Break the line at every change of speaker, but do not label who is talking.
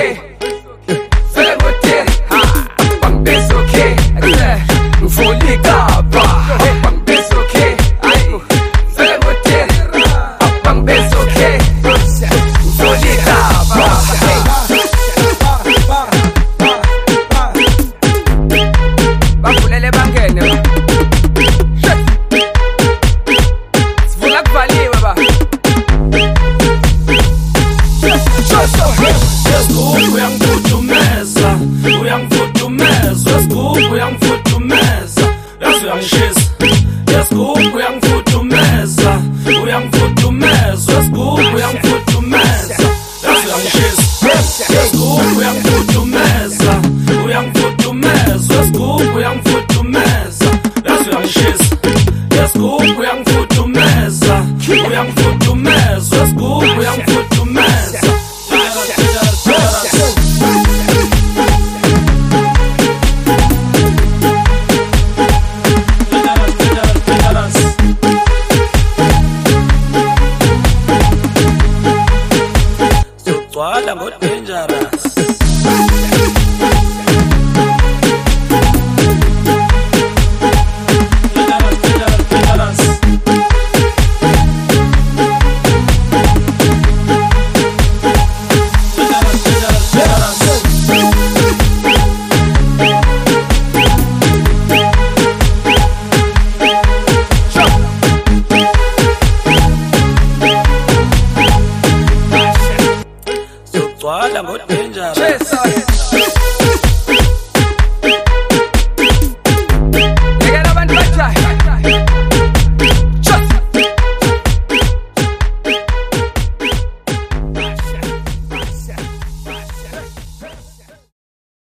Okay. uyangifudumeza uyangifudumeza esigubu uyangifudumeza yazi uyangishisa esigubu uyangifudumeza uyangifudumeza esigubu uyangifudumeza yazi uyangishisa esigubu uyangifudumeza good.